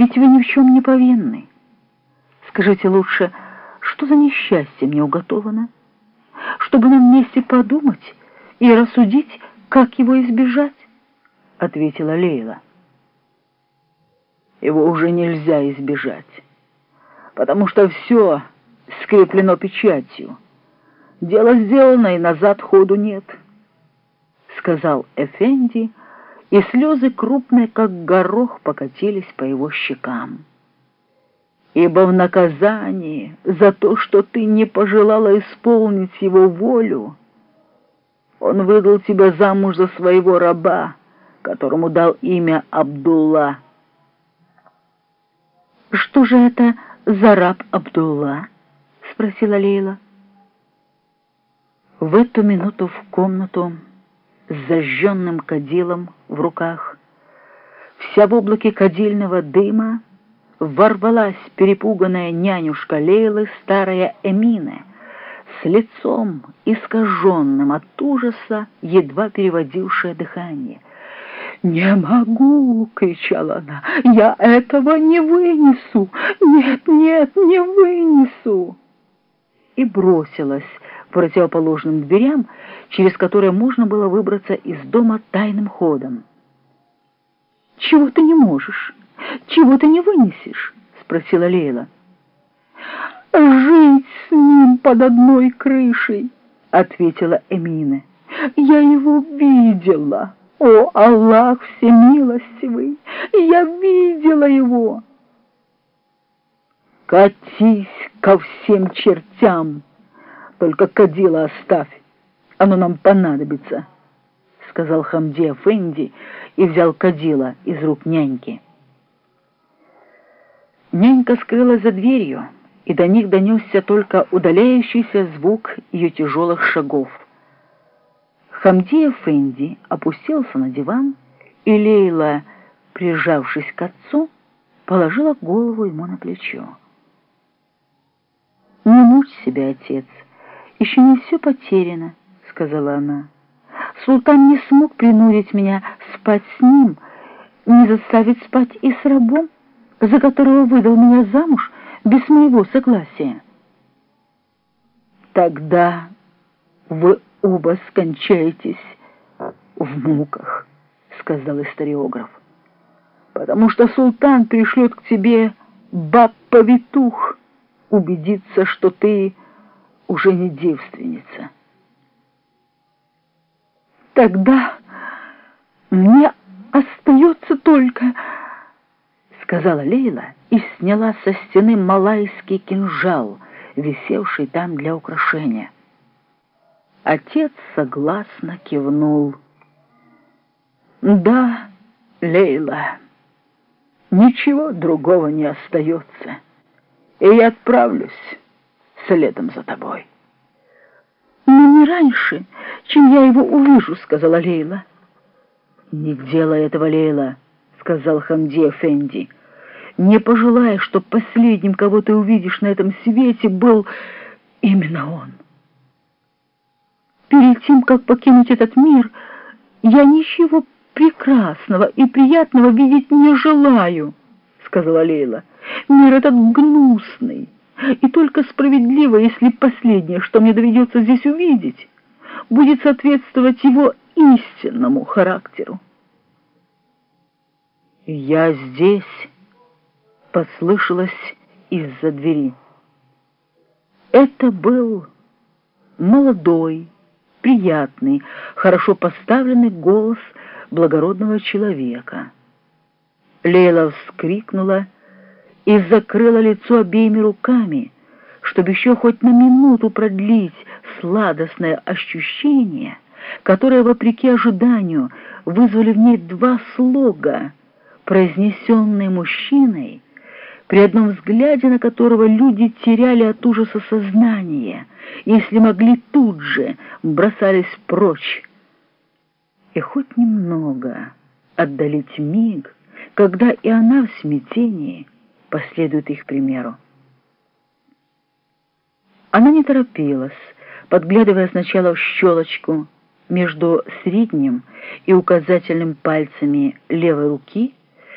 Ведь вы ни в чем не повинны. Скажите лучше, что за несчастье мне уготовано? Чтобы нам вместе подумать и рассудить, как его избежать, — ответила Лейла. Его уже нельзя избежать, потому что все скреплено печатью. Дело сделано, и назад ходу нет, — сказал Эфенди, и слезы крупные, как горох, покатились по его щекам. Ибо в наказании за то, что ты не пожелала исполнить его волю, он выдал тебя замуж за своего раба, которому дал имя Абдулла. «Что же это за раб Абдулла?» — спросила Лейла. В эту минуту в комнату с зажженным кадилом в руках, вся в облаке кадильного дыма, ворвалась перепуганная нянюшка Лейлы, старая Эмина, с лицом искаженным от ужаса, едва переводившая дыхание. «Не могу!» — кричала она. «Я этого не вынесу! Нет, нет, не вынесу!» И бросилась противоположным дверям, через которые можно было выбраться из дома тайным ходом. «Чего ты не можешь? Чего ты не вынесешь?» — спросила Лейла. «Жить с ним под одной крышей», — ответила Эмина. «Я его видела. О, Аллах всемилостивый! Я видела его!» «Катись ко всем чертям!» Только кадила оставь, оно нам понадобится, — сказал Хамди Афенди и взял кадила из рук няньки. Нянька скрылась за дверью, и до них донесся только удаляющийся звук ее тяжелых шагов. Хамди Афенди опустился на диван, и Лейла, прижавшись к отцу, положила голову ему на плечо. «Не мучь себя, отец», «Еще не все потеряно», — сказала она. «Султан не смог принудить меня спать с ним, не заставить спать и с рабом, за которого выдал меня замуж без моего согласия». «Тогда вы оба скончаетесь в муках», — сказал историограф, «потому что султан пришлет к тебе баб-повитух убедиться, что ты уже не девственница. «Тогда мне остается только...» — сказала Лейла и сняла со стены малайский кинжал, висевший там для украшения. Отец согласно кивнул. «Да, Лейла, ничего другого не остается, и я отправлюсь» следом за тобой. «Но не раньше, чем я его увижу», — сказала Лейла. «Не делай этого, Лейла», — сказал Хамди Эфенди. «Не пожелай, чтоб последним, кого ты увидишь на этом свете, был именно он». «Перед тем, как покинуть этот мир, я ничего прекрасного и приятного видеть не желаю», — сказала Лейла. «Мир этот гнусный» и только справедливо, если последнее, что мне доведется здесь увидеть, будет соответствовать его истинному характеру. «Я здесь», — послышалось из-за двери. Это был молодой, приятный, хорошо поставленный голос благородного человека. Лейла вскрикнула и закрыла лицо обеими руками, чтобы еще хоть на минуту продлить сладостное ощущение, которое, вопреки ожиданию, вызвали в ней два слога, произнесенные мужчиной, при одном взгляде на которого люди теряли от ужаса сознание, если могли тут же бросались прочь. И хоть немного отдалить миг, когда и она в смятении — последует их примеру. Она не торопилась, подглядывая сначала в щелочку между средним и указательным пальцами левой руки,